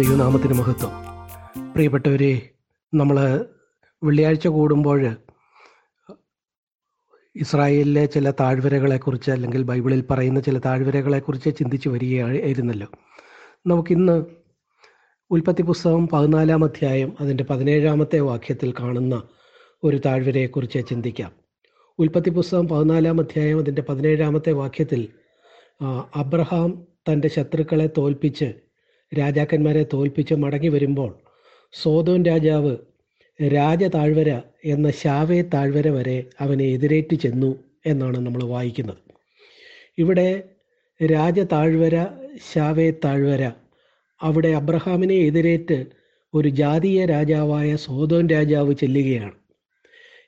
ദൈവനാമത്തിന് മഹത്വം. പ്രിയപ്പെട്ടവരെ നമ്മൾ വെള്ളിയാഴ്ച കൂടുമ്പോൾ ഇസ്രായേലിലെ ചില താഴ്വരകളെക്കുറിച്ച് അല്ലെങ്കിൽ ബൈബിളിൽ പറയുന്ന ചില താഴ്വരകളെക്കുറിച്ച് ചിന്തിച്ച് വരികയായിരുന്നല്ലോ. നമുക്കിന്ന് ഉൽപ്പത്തി പുസ്തകം പതിനാലാം അധ്യായം അതിന്റെ പതിനേഴാമത്തെ വാക്യത്തിൽ കാണുന്ന ഒരു താഴ്വരയെക്കുറിച്ച് ചിന്തിക്കാം. ഉൽപ്പത്തി പുസ്തകം പതിനാലാം അധ്യായം അതിന്റെ പതിനേഴാമത്തെ വാക്യത്തിൽ അബ്രഹാം തന്റെ ശത്രുക്കളെ തോൽപ്പിച്ച് രാജാക്കന്മാരെ തോൽപ്പിച്ച് മടങ്ങി വരുമ്പോൾ സോതോൻ രാജാവ് രാജ താഴ്വര എന്ന ശാവേ താഴ്വര വരെ അവനെ എതിരേറ്റ് ചെന്നു എന്നാണ് നമ്മൾ വായിക്കുന്നത്. ഇവിടെ രാജ താഴ്വര ശാവേ താഴ്വര അവിടെ അബ്രഹാമിനെ എതിരേറ്റ് ഒരു ജാതീയ രാജാവായ സോതോൻ രാജാവ് ചെല്ലുകയാണ്.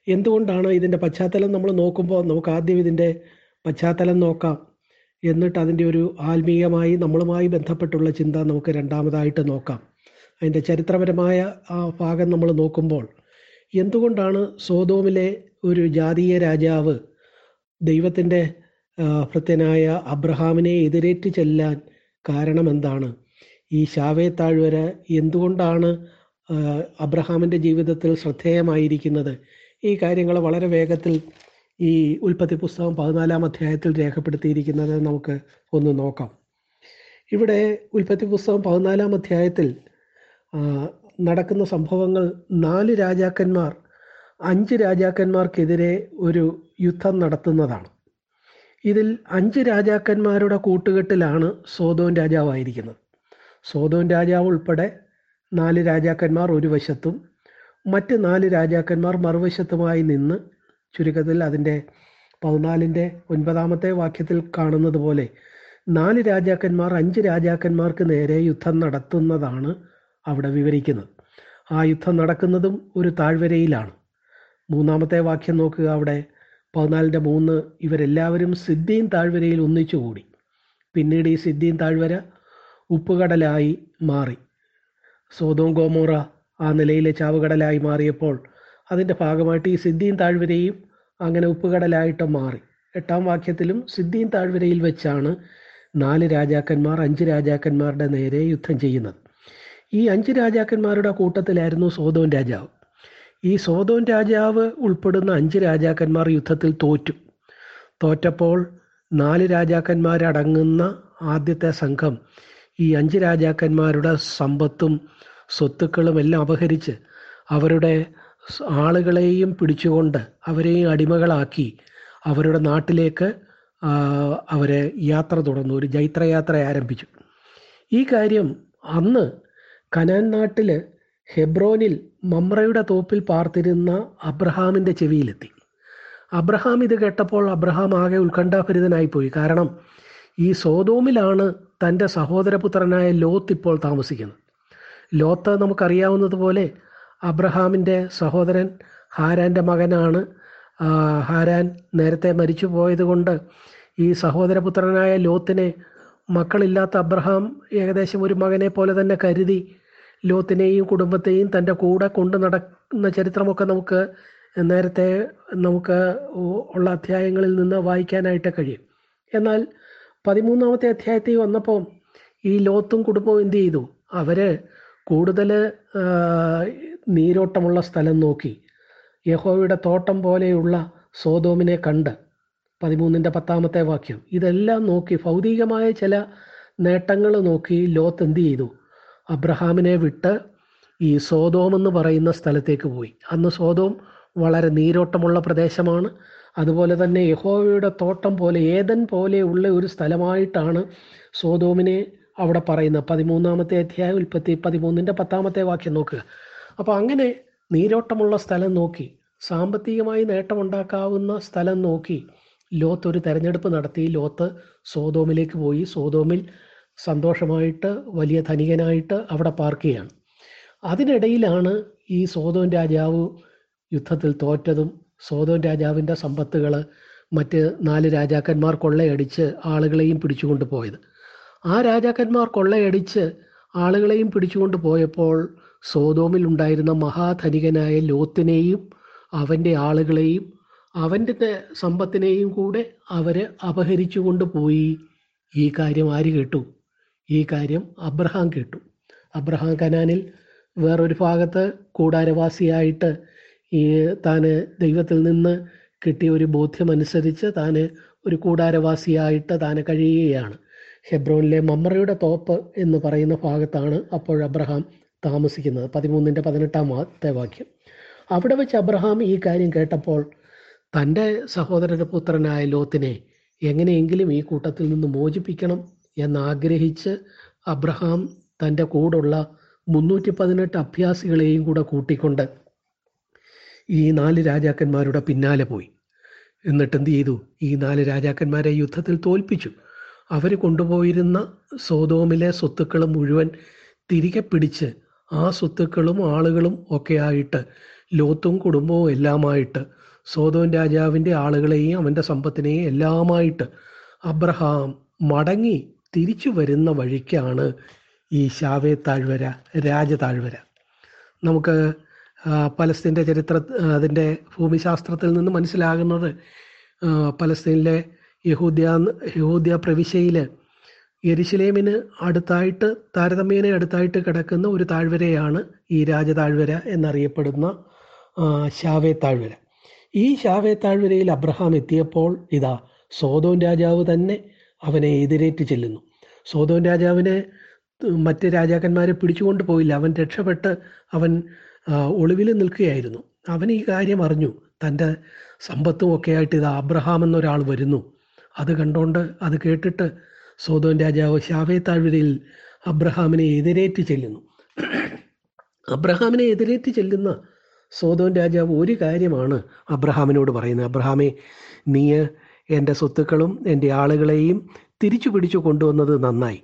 എന്തുകൊണ്ടാണ് ഇതിന്റെ പശ്ചാത്തലം നമ്മൾ നോക്കുമ്പോൾ നമുക്ക് ആദ്യം ഇതിന്റെ പശ്ചാത്തലം നോക്കാം. എന്നിട്ട് അതിന്റെ ഒരു ആത്മീയമായി നമ്മളുമായി ബന്ധപ്പെട്ടുള്ള ചിന്ത നമുക്ക് രണ്ടാമതായിട്ട് നോക്കാം. അതിന്റെ ചരിത്രപരമായ ആ ഭാഗം നമ്മൾ നോക്കുമ്പോൾ എന്തുകൊണ്ടാണ് സോതോമിലെ ഒരു ജാതീയ രാജാവ് ദൈവത്തിന്റെ ഭൃത്യനായ അബ്രഹാമിനെ എതിരേറ്റ് ചെല്ലാൻ കാരണം എന്താണ് ഈ ശാവേ താഴ്വര എന്തുകൊണ്ടാണ് അബ്രഹാമിന്റെ ജീവിതത്തിൽ ശ്രദ്ധേയമായിരിക്കുന്നത്? ഈ കാര്യങ്ങൾ വളരെ വേഗത്തിൽ ഈ ഉൽപ്പത്തി പുസ്തകം പതിനാലാം അധ്യായത്തിൽ രേഖപ്പെടുത്തിയിരിക്കുന്നത് നമുക്ക് ഒന്ന് നോക്കാം. ഇവിടെ ഉൽപ്പത്തി പുസ്തകം പതിനാലാം അധ്യായത്തിൽ നടക്കുന്ന സംഭവങ്ങൾ നാല് രാജാക്കന്മാർ അഞ്ച് രാജാക്കന്മാർക്കെതിരെ ഒരു യുദ്ധം നടത്തുന്നതാണ്. ഇതിൽ അഞ്ച് രാജാക്കന്മാരുടെ കൂട്ടുകെട്ടിലാണ് സോതോൻ രാജാവായിരിക്കുന്നത്. സോതോൻ രാജാവ് ഉൾപ്പെടെ നാല് രാജാക്കന്മാർ ഒരു വശത്തും മറ്റ് നാല് രാജാക്കന്മാർ മറുവശത്തുമായി നിന്ന് ചുരുക്കത്തിൽ അതിന്റെ പതിനാലിന്റെ ഒൻപതാമത്തെ വാക്യത്തിൽ കാണുന്നത് പോലെ നാല് രാജാക്കന്മാർ അഞ്ച് രാജാക്കന്മാർക്ക് നേരെ യുദ്ധം നടത്തുന്നതാണ് അവിടെ വിവരിക്കുന്നത്. ആ യുദ്ധം നടക്കുന്നതും ഒരു താഴ്വരയിലാണ്. മൂന്നാമത്തെ വാക്യം നോക്കുക അവിടെ പതിനാലിന്റെ മൂന്ന് ഇവരെല്ലാവരും സിദ്ദീൻ താഴ്വരയിൽ ഒന്നിച്ചുകൂടി പിന്നീട് ഈ സിദ്ദീൻ താഴ്വര ഉപ്പുകടലായി മാറി. സോതോം ഗോമോറ ആ നിലയിലെ ചാവുകടലായി മാറിയപ്പോൾ അതിന്റെ ഭാഗമായിട്ട് ഈ സിദ്ദീൻ താഴ്വരയും അങ്ങനെ ഉപ്പുകടലായിട്ട് മാറി. എട്ടാം വാക്യത്തിലും സിദ്ധീൻ താഴ്വരയിൽ വെച്ചാണ് നാല് രാജാക്കന്മാർ അഞ്ച് രാജാക്കന്മാരുടെ നേരെ യുദ്ധം ചെയ്യുന്നത്. ഈ അഞ്ച് രാജാക്കന്മാരുടെ കൂട്ടത്തിലായിരുന്നു സോതോൻ രാജാവ്. ഈ സോതോൻ രാജാവ് ഉൾപ്പെടുന്ന അഞ്ച് രാജാക്കന്മാർ യുദ്ധത്തിൽ തോറ്റു. തോറ്റപ്പോൾ നാല് രാജാക്കന്മാരടങ്ങുന്ന ആദ്യത്തെ സംഘം ഈ അഞ്ച് രാജാക്കന്മാരുടെ സമ്പത്തും സ്വത്തുക്കളും എല്ലാം അപഹരിച്ച് അവരുടെ ആളുകളെയും പിടിച്ചുകൊണ്ട് അവരെയും അടിമകളാക്കി അവരുടെ നാട്ടിലേക്ക് അവരെ യാത്ര തുടർന്നു. ഒരു ജൈത്രയാത്ര ആരംഭിച്ചു. ഈ കാര്യം അന്ന് കനാൻ നാട്ടിൽ ഹെബ്രോനിൽ മമ്രയുടെ തോപ്പിൽ പാർത്തിരുന്ന അബ്രഹാമിന്റെ ചെവിയിലെത്തി. അബ്രഹാം ഇത് കേട്ടപ്പോൾ അബ്രഹാം ആകെ ഉത്കണ്ഠാഭരിതനായിപ്പോയി. കാരണം ഈ സോതോമിലാണ് തന്റെ സഹോദരപുത്രനായ ലോത്ത് ഇപ്പോൾ താമസിക്കുന്നത്. ലോത്ത് നമുക്കറിയാവുന്നതുപോലെ അബ്രഹാമിന്റെ സഹോദരൻ ഹാരാന്റെ മകനാണ്. ഹാരാൻ നേരത്തെ മരിച്ചു പോയതുകൊണ്ട് ഈ സഹോദരപുത്രനായ ലോത്തിനെ മക്കളില്ലാത്ത അബ്രഹാം ഏകദേശം ഒരു മകനെ പോലെ തന്നെ കരുതി ലോത്തിനെയും കുടുംബത്തെയും തന്റെ കൂടെ കൊണ്ടു നടക്കുന്ന ചരിത്രമൊക്കെ നമുക്ക് നേരത്തെ നമുക്ക് ഉള്ള അധ്യായങ്ങളിൽ നിന്ന് വായിക്കാനായിട്ട് കഴിയും. എന്നാൽ പതിമൂന്നാമത്തെ അധ്യായത്തിൽ വന്നപ്പോൾ ഈ ലോത്തും കുടുംബവും എന്ത് ചെയ്തു? അവർ കൂടുതൽ നീരോട്ടമുള്ള സ്ഥലം നോക്കി. യഹോവയുടെ തോട്ടം പോലെയുള്ള സോതോമിനെ കണ്ട് പതിമൂന്നിന്റെ പത്താമത്തെ വാക്യം. ഇതെല്ലാം നോക്കി ഭൗതികമായ ചില നേട്ടങ്ങൾ നോക്കി ലോത്ത് എന്ത് ചെയ്തു? അബ്രഹാമിനെ വിട്ട് ഈ സോതോം എന്ന് പറയുന്ന സ്ഥലത്തേക്ക് പോയി. അന്ന് സോതോം വളരെ നീരോട്ടമുള്ള പ്രദേശമാണ്. അതുപോലെ തന്നെ യഹോവയുടെ തോട്ടം പോലെ ഏതൻ പോലെയുള്ള ഒരു സ്ഥലമായിട്ടാണ് സോതോമിനെ അവിടെ പറയുന്നത്. പതിമൂന്നാമത്തെ അധ്യായം ഉൽപ്പത്തി പതിമൂന്നിന്റെ പത്താമത്തെ വാക്യം നോക്കുക. അപ്പോൾ അങ്ങനെ നീരോട്ടമുള്ള സ്ഥലം നോക്കി സാമ്പത്തികമായി നേട്ടമുണ്ടാക്കാവുന്ന സ്ഥലം നോക്കി ലോത്ത് ഒരു തെരഞ്ഞെടുപ്പ് നടത്തി. ലോത്ത് സോതോമിലേക്ക് പോയി. സോതോമിൽ സന്തോഷമായിട്ട് വലിയ ധനികനായിട്ട് അവിടെ പാർക്കുകയാണ് അതിനിടയിലാണ് ഈ സോതോൻ രാജാവ് യുദ്ധത്തിൽ തോറ്റതും സോതോൻ രാജാവിന്റെ സമ്പത്തുകൾ മറ്റ് നാല് രാജാക്കന്മാർ കൊള്ളയടിച്ച് ആളുകളെയും പിടിച്ചുകൊണ്ട് പോയത്. ആ രാജാക്കന്മാർ കൊള്ളയടിച്ച് ആളുകളെയും പിടിച്ചുകൊണ്ട് പോയപ്പോൾ സോതോമിൽ ഉണ്ടായിരുന്ന മഹാധനികനായ ലോത്തിനെയും അവന്റെ ആളുകളെയും അവന്റെ സമ്പത്തിനെയും കൂടെ അവർ അപഹരിച്ചു കൊണ്ടുപോയി ഈ കാര്യം ആര് കേട്ടു? ഈ കാര്യം അബ്രഹാം കേട്ടു. അബ്രഹാം കനാനിൽ വേറൊരു ഭാഗത്ത് കൂടാരവാസിയായിട്ട് ഈ താന് ദൈവത്തിൽ നിന്ന് കിട്ടിയ ഒരു ബോധ്യമനുസരിച്ച് താന് ഒരു കൂടാരവാസിയായിട്ട് താന് കഴിയുകയാണ്. ഹെബ്രോനിലെ മമ്മറയുടെ തോപ്പ് എന്ന് പറയുന്ന ഭാഗത്താണ് അപ്പോൾ അബ്രഹാം താമസിക്കുന്നത്. പതിമൂന്നിന്റെ പതിനെട്ടാമത്തെ വാക്യം. അവിടെ വെച്ച് അബ്രഹാം ഈ കാര്യം കേട്ടപ്പോൾ തന്റെ സഹോദരന്റെ പുത്രനായ ലോത്തിനെ എങ്ങനെയെങ്കിലും ഈ കൂട്ടത്തിൽ നിന്ന് മോചിപ്പിക്കണം എന്നാഗ്രഹിച്ച് അബ്രഹാം തന്റെ കൂടുള്ള മുന്നൂറ്റി പതിനെട്ട് അഭ്യാസികളെയും കൂടെ കൂട്ടിക്കൊണ്ട് ഈ നാല് രാജാക്കന്മാരുടെ പിന്നാലെ പോയി. എന്നിട്ട് എന്ത് ചെയ്തു? ഈ നാല് രാജാക്കന്മാരെ യുദ്ധത്തിൽ തോൽപ്പിച്ചു. അവർ കൊണ്ടുപോയിരുന്ന സോതോമിലെ സ്വത്തുക്കൾ മുഴുവൻ തിരികെ പിടിച്ച് ആ സ്വത്തുക്കളും ആളുകളും ഒക്കെ ആയിട്ട് ലോത്തും കുടുംബവും എല്ലാമായിട്ട് സോതോൻ രാജാവിന്റെ ആളുകളെയും അവന്റെ സമ്പത്തിനെയും എല്ലാമായിട്ട് അബ്രഹാം മടങ്ങി തിരിച്ചു വരുന്ന വഴിക്കാണ് ഈ ഷാവേ താഴ്വര രാജതാഴ്വര. നമുക്ക് പലസ്തീന്റെ ചരിത്ര അതിന്റെ ഭൂമിശാസ്ത്രത്തിൽ നിന്ന് മനസ്സിലാകുന്നത് പലസ്തീനിലെ യഹൂദ്യ യഹൂദ്യ പ്രവിശ്യയിൽ യെരുശലേമിന് അടുത്തായിട്ട് താരതമ്യേന അടുത്തായിട്ട് കിടക്കുന്ന ഒരു താഴ്വരയാണ് ഈ രാജതാഴ്വര എന്നറിയപ്പെടുന്ന ഷാവേ താഴ്വര. ഈ ഷാവേ താഴ്വരയിൽ അബ്രഹാം എത്തിയപ്പോൾ ഇതാ സോതോൻ രാജാവ് തന്നെ അവനെ എതിരേറ്റ് ചെല്ലുന്നു. സോതോൻ രാജാവിനെ മറ്റ് രാജാക്കന്മാരെ പിടിച്ചുകൊണ്ട് പോയില്ല. അവൻ രക്ഷപ്പെട്ട് അവൻ ഒളിവിൽ നിൽക്കുകയായിരുന്നു. അവൻ ഈ കാര്യം അറിഞ്ഞു. തന്റെ സമ്പത്തും ഒക്കെ ആയിട്ട് ഇത് അബ്രഹാം എന്നൊരാൾ വരുന്നു. അത് കണ്ടുകൊണ്ട് അത് കേട്ടിട്ട് സോതോൻ രാജാവ് ഷാഫെ താഴ്വരയിൽ അബ്രഹാമിനെ എതിരേറ്റ് ചെല്ലുന്നു. അബ്രഹാമിനെ എതിരേറ്റ് ചെല്ലുന്ന സോതോൻ രാജാവ് ഒരു കാര്യമാണ് അബ്രഹാമിനോട് പറയുന്നത്. അബ്രഹാമെ നീ എന്റെ സ്വത്തുക്കളും എന്റെ ആളുകളെയും തിരിച്ചു പിടിച്ചു കൊണ്ടുവന്നത് നന്നായി.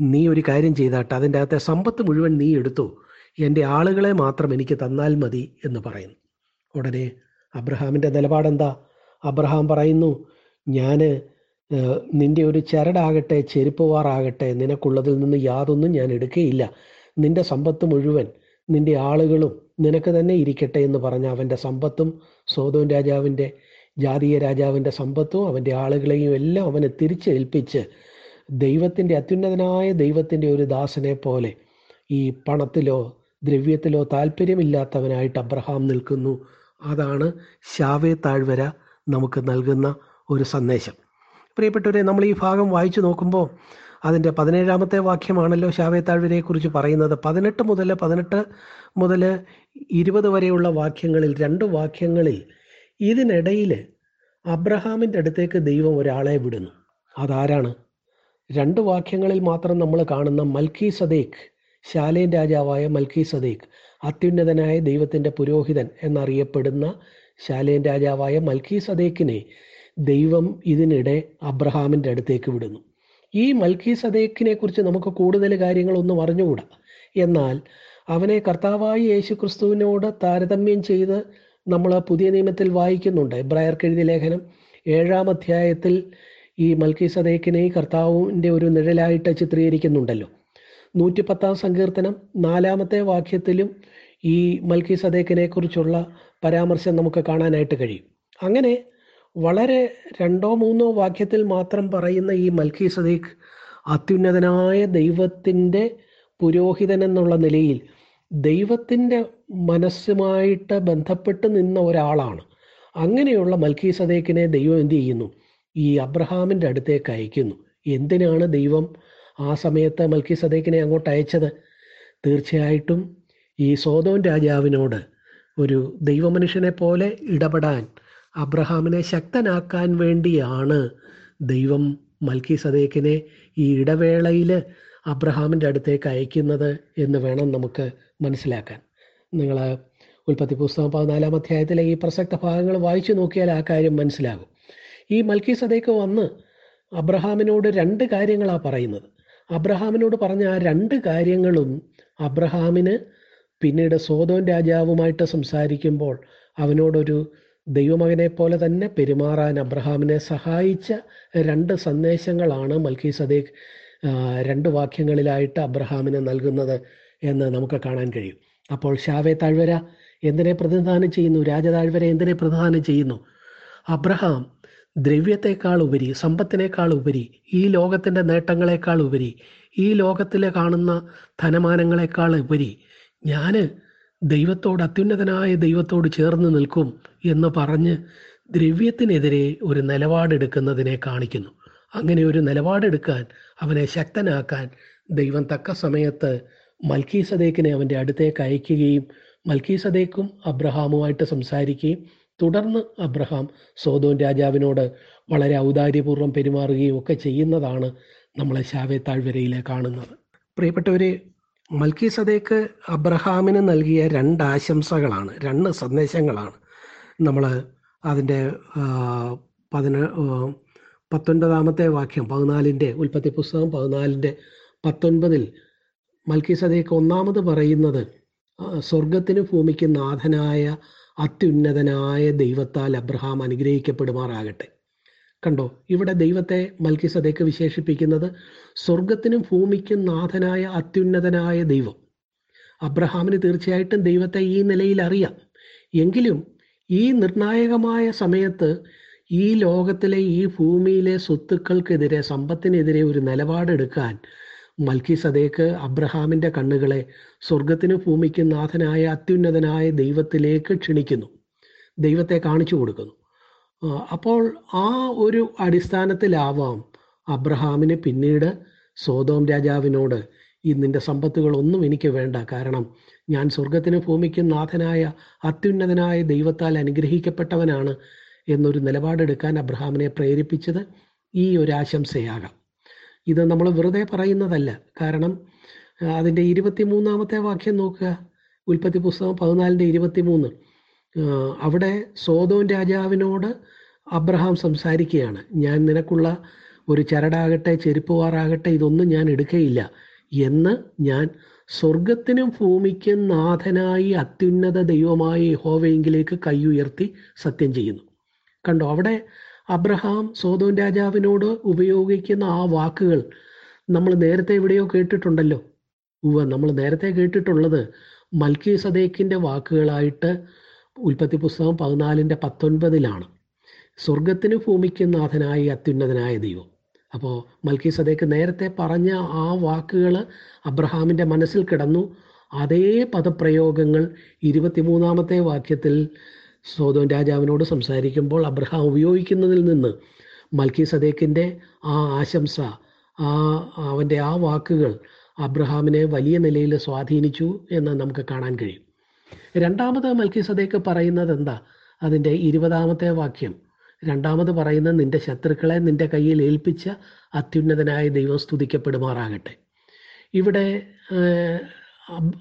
നീ ഒരു കാര്യം ചെയ്താട്ട് അതിന്റെ അകത്തെ സമ്പത്ത് മുഴുവൻ നീ എടുത്തു. എന്റെ ആളുകളെ മാത്രം എനിക്ക് തന്നാൽ മതി എന്ന് പറയുന്നു. ഉടനെ അബ്രഹാമിന്റെ നിലപാടെന്താ? അബ്രഹാം പറയുന്നു ഞാൻ നിന്റെ ഒരു ചരടാകട്ടെ ചെരുപ്പുവാറാകട്ടെ നിനക്കുള്ളതിൽ നിന്ന് യാതൊന്നും ഞാൻ എടുക്കുകയില്ല നിന്റെ സമ്പത്ത് മുഴുവൻ നിന്റെ ആളുകളും നിനക്ക് തന്നെ ഇരിക്കട്ടെ എന്ന് പറഞ്ഞ അവന്റെ സമ്പത്തും സോതോൻ രാജാവിന്റെ ജാതീയ രാജാവിന്റെ സമ്പത്തും അവന്റെ ആളുകളെയും എല്ലാം അവനെ തിരിച്ചേൽപ്പിച്ച് ദൈവത്തിന്റെ അത്യുന്നതനായ ദൈവത്തിന്റെ ഒരു ദാസനെ പോലെ ഈ പണത്തിലോ ദ്രവ്യത്തിലോ താല്പര്യമില്ലാത്തവനായിട്ട് അബ്രഹാം നിൽക്കുന്നു. അതാണ് ശാവേ താഴ്വര നമുക്ക് നൽകുന്ന ഒരു സന്ദേശം. പ്രിയപ്പെട്ടവരെ നമ്മൾ ഈ ഭാഗം വായിച്ചു നോക്കുമ്പോൾ അതിന്റെ പതിനേഴാമത്തെ വാക്യമാണല്ലോ ശാവേത്താഴ്വരെ താഴ്വരയെക്കുറിച്ച് പറയുന്നത്. പതിനെട്ട് മുതൽ പതിനെട്ട് മുതൽ ഇരുപത് വരെയുള്ള വാക്യങ്ങളിൽ രണ്ട് വാക്യങ്ങളിൽ ഇതിനിടയിൽ അബ്രഹാമിന്റെ അടുത്തേക്ക് ദൈവം ഒരാളെ വിടുന്നു. അതാരാണ്? രണ്ട് വാക്യങ്ങളിൽ മാത്രം നമ്മൾ കാണുന്ന മൽക്കി സദേഖ് ശാലേൻ രാജാവായ മൽക്കി സദേഖ് അത്യുന്നതനായ ദൈവത്തിന്റെ പുരോഹിതൻ എന്നറിയപ്പെടുന്ന ശാലേൻ രാജാവായ മൽക്കി സദേക്കിനെ ദൈവം ഇതിനിടെ അബ്രഹാമിന്റെ അടുത്തേക്ക് വിടുന്നു. ഈ മൽക്കി സദേക്കിനെ കുറിച്ച് നമുക്ക് കൂടുതൽ കാര്യങ്ങളൊന്നും അറിഞ്ഞുകൂടാ. എന്നാൽ അവനെ കർത്താവായി യേശു ക്രിസ്തുവിനോട് താരതമ്യം ചെയ്ത് നമ്മൾ പുതിയ നിയമത്തിൽ വായിക്കുന്നുണ്ട്. എബ്രായർക്ക് എഴുതിയ ലേഖനം ഏഴാം അധ്യായത്തിൽ ഈ മൽക്കി സദേക്കിനെ കർത്താവിന്റെ ഒരു നിഴലായിട്ട് ചിത്രീകരിക്കുന്നുണ്ടല്ലോ. നൂറ്റിപ്പത്താം സങ്കീർത്തനം നാലാമത്തെ വാക്യത്തിലും ഈ മൽക്കി സദേക്കിനെ കുറിച്ചുള്ള പരാമർശം നമുക്ക് കാണാനായിട്ട് കഴിയും. അങ്ങനെ വളരെ രണ്ടോ മൂന്നോ വാക്യത്തിൽ മാത്രം പറയുന്ന ഈ മൽക്കി സദീഖ് അത്യുന്നതനായ ദൈവത്തിന്റെ പുരോഹിതൻ എന്നുള്ള നിലയിൽ ദൈവത്തിന്റെ മനസ്സുമായിട്ട് ബന്ധപ്പെട്ട് നിന്ന ഒരാളാണ്. അങ്ങനെയുള്ള മൽക്കി സദേക്കിനെ ദൈവം എന്ത് ചെയ്യുന്നു? ഈ അബ്രഹാമിന്റെ അടുത്തേക്ക് അയക്കുന്നു. എന്തിനാണ് ദൈവം ആ സമയത്ത് മൽക്കി സദേക്കിനെ അങ്ങോട്ട് അയച്ചത്? തീർച്ചയായിട്ടും ഈ സോതോൻ രാജാവിനോട് ഒരു ദൈവമനുഷ്യനെ പോലെ ഇടപെടാൻ അബ്രഹാമിനെ ശക്തനാക്കാൻ വേണ്ടിയാണ് ദൈവം മൽക്കി സദേക്കിനെ ഈ ഇടവേളയിൽ അബ്രഹാമിന്റെ അടുത്തേക്ക് അയക്കുന്നത് എന്ന് വേണം നമുക്ക് മനസ്സിലാക്കാൻ. നിങ്ങൾ ഉൽപ്പത്തി പുസ്തകം പതിനാലാം അധ്യായത്തിലെ ഈ പ്രസക്ത ഭാഗങ്ങൾ വായിച്ചു നോക്കിയാൽ ആ കാര്യം മനസ്സിലാകും. ഈ മൽക്കി സദേക്ക് വന്ന് അബ്രഹാമിനോട് രണ്ട് കാര്യങ്ങളാണ് പറയുന്നത്. അബ്രഹാമിനോട് പറഞ്ഞ ആ രണ്ട് കാര്യങ്ങളും അബ്രഹാമിന് പിന്നീട് സോതോൻ രാജാവുമായിട്ട് സംസാരിക്കുമ്പോൾ അവനോടൊരു ദൈവമകനെ പോലെ തന്നെ പെരുമാറാൻ അബ്രഹാമിനെ സഹായിച്ച രണ്ട് സന്ദേശങ്ങളാണ് മൽക്കി സദേഖ് രണ്ട് വാക്യങ്ങളിലായിട്ട് അബ്രഹാമിന് നൽകുന്നത് എന്ന് നമുക്ക് കാണാൻ കഴിയും. അപ്പോൾ ഷാവേ താഴ്വര എന്തിനെ പ്രതിനിധാനം ചെയ്യുന്നു? രാജതാഴ്വര എന്തിനെ പ്രതിനിധാനം ചെയ്യുന്നു? അബ്രഹാം ദ്രവ്യത്തെക്കാൾ ഉപരി സമ്പത്തിനേക്കാൾ ഉപരി ഈ ലോകത്തിന്റെ നേട്ടങ്ങളെക്കാൾ ഉപരി ഈ ലോകത്തിലെ കാണുന്ന ധനമാനങ്ങളെക്കാൾ ഉപരി ഞാൻ ദൈവത്തോട് അത്യുന്നതനായ ദൈവത്തോട് ചേർന്ന് നിൽക്കും എന്ന് പറഞ്ഞ് ദ്രവ്യത്തിനെതിരെ ഒരു നിലപാടെടുക്കുന്നതിനെ കാണിക്കുന്നു. അങ്ങനെ ഒരു നിലപാടെടുക്കാൻ അവനെ ശക്തനാക്കാൻ ദൈവം തക്ക സമയത്ത് മൽക്കീ സദേക്കിനെ അവന്റെ അടുത്തേക്ക് അയക്കുകയും മൽക്കീ സദേക്കും അബ്രഹാമുമായിട്ട് സംസാരിക്കുകയും തുടർന്ന് അബ്രഹാം സോതോൻ രാജാവിനോട് വളരെ ഔദാര്യപൂർവം പെരുമാറുകയും ഒക്കെ ചെയ്യുന്നതാണ് നമ്മളെ ശാവേ താഴ്വരയിലെ കാണുന്നത്. പ്രിയപ്പെട്ടവരെ മൽക്കി സദേക്ക് അബ്രഹാമിന് നൽകിയ രണ്ട് ആശംസകളാണ് രണ്ട് സന്ദേശങ്ങളാണ്. നമ്മൾ അതിന്റെ പതിന പത്തൊൻപതാമത്തെ വാക്യം പതിനാലിന്റെ ഉൽപ്പത്തി പുസ്തകം പതിനാലിന്റെ പത്തൊൻപതിൽ മൽക്കി സദേക്ക് ഒന്നാമത് പറയുന്നത് സ്വർഗത്തിന് ഭൂമിക്ക് നാഥനായ അത്യുന്നതനായ ദൈവത്താൽ അബ്രഹാം അനുഗ്രഹിക്കപ്പെടുമാറാകട്ടെ. കണ്ടോ? ഇവിടെ ദൈവത്തെ മൽക്കിസദേക്ക് വിശേഷിപ്പിക്കുന്നത് സ്വർഗത്തിനും ഭൂമിക്കും നാഥനായ അത്യുന്നതനായ ദൈവം. അബ്രഹാമിന് തീർച്ചയായിട്ടും ദൈവത്തെ ഈ നിലയിൽ അറിയാം. എങ്കിലും ഈ നിർണായകമായ സമയത്ത് ഈ ലോകത്തിലെ ഈ ഭൂമിയിലെ സ്വത്തുക്കൾക്കെതിരെ സമ്പത്തിനെതിരെ ഒരു നിലപാടെടുക്കാൻ മൽക്കി സദേക്ക് അബ്രഹാമിന്റെ കണ്ണുകളെ സ്വർഗത്തിനും ഭൂമിക്കും നാഥനായ അത്യുന്നതനായ ദൈവത്തിലേക്ക് ക്ഷണിക്കുന്നു. ദൈവത്തെ കാണിച്ചു കൊടുക്കുന്നു. അപ്പോൾ ആ ഒരു അടിസ്ഥാനത്തിലാവാം അബ്രഹാമിന് പിന്നീട് സോതോം രാജാവിനോട് ഈ നിന്റെ സമ്പത്തുകളൊന്നും എനിക്ക് വേണ്ട. കാരണം ഞാൻ സ്വർഗത്തിന് ഭൂമിക്കും നാഥനായ അത്യുന്നതനായ ദൈവത്താൽ അനുഗ്രഹിക്കപ്പെട്ടവനാണ് എന്നൊരു നിലപാടെടുക്കാൻ അബ്രഹാമിനെ പ്രേരിപ്പിച്ചത് ഈ ഒരു ആശംസയാകാം. ഇത് നമ്മൾ വെറുതെ പറയുന്നതല്ല. കാരണം അതിന്റെ ഇരുപത്തിമൂന്നാമത്തെ വാക്യം നോക്കുക. ഉൽപ്പത്തി പുസ്തകം പതിനാലിന്റെ ഇരുപത്തിമൂന്ന്. അവിടെ സോതോൻ രാജാവിനോട് അബ്രഹാം സംസാരിക്കുകയാണ്. ഞാൻ നിനക്കുള്ള ഒരു ചരടാകട്ടെ ചെരുപ്പുവാറാകട്ടെ ഇതൊന്നും ഞാൻ എടുക്കയില്ല എന്ന് ഞാൻ സ്വർഗത്തിനും ഭൂമിക്കും നാഥനായി അത്യുന്നത ദൈവമായ യഹോവയെങ്കിലേക്ക് കൈ ഉയർത്തി സത്യം ചെയ്യുന്നു. കണ്ടോ അവിടെ അബ്രഹാം സോതോൻ രാജാവിനോട് ഉപയോഗിക്കുന്ന ആ വാക്കുകൾ നമ്മൾ നേരത്തെ എവിടെയോ കേട്ടിട്ടുണ്ടല്ലോ. ഉവ നമ്മൾ നേരത്തെ കേട്ടിട്ടുള്ളത് മൽക്കി സദേക്കിന്റെ വാക്കുകളായിട്ട് ഉൽപ്പത്തി പുസ്തകം പതിനാലിന്റെ പത്തൊൻപതിലാണ്. സ്വർഗത്തിന് ഭൂമിക്കും നാഥനായി അത്യുന്നതനായ ദൈവം. അപ്പോൾ മൽക്കി സദേക്ക് നേരത്തെ പറഞ്ഞ ആ വാക്കുകൾ അബ്രഹാമിന്റെ മനസ്സിൽ കിടന്നു. അതേ പദപ്രയോഗങ്ങൾ ഇരുപത്തിമൂന്നാമത്തെ വാക്യത്തിൽ സോതോൻ രാജാവിനോട് സംസാരിക്കുമ്പോൾ അബ്രഹാം ഉപയോഗിക്കുന്നതിൽ നിന്ന് മൽക്കി സദേക്കിന്റെ ആ ആശംസ ആ അവന്റെ ആ വാക്കുകൾ അബ്രഹാമിനെ വലിയ നിലയിൽ സ്വാധീനിച്ചു എന്ന് നമുക്ക് കാണാൻ കഴിയും. രണ്ടാമത് മൽക്കി സദേക്ക് പറയുന്നത് എന്താ? അതിന്റെ ഇരുപതാമത്തെ വാക്യം. രണ്ടാമത് പറയുന്നത് നിന്റെ ശത്രുക്കളെ നിന്റെ കയ്യിൽ ഏൽപ്പിച്ച അത്യുന്നതനായ ദൈവം സ്തുതിക്കപ്പെടുമാറാകട്ടെ. ഇവിടെ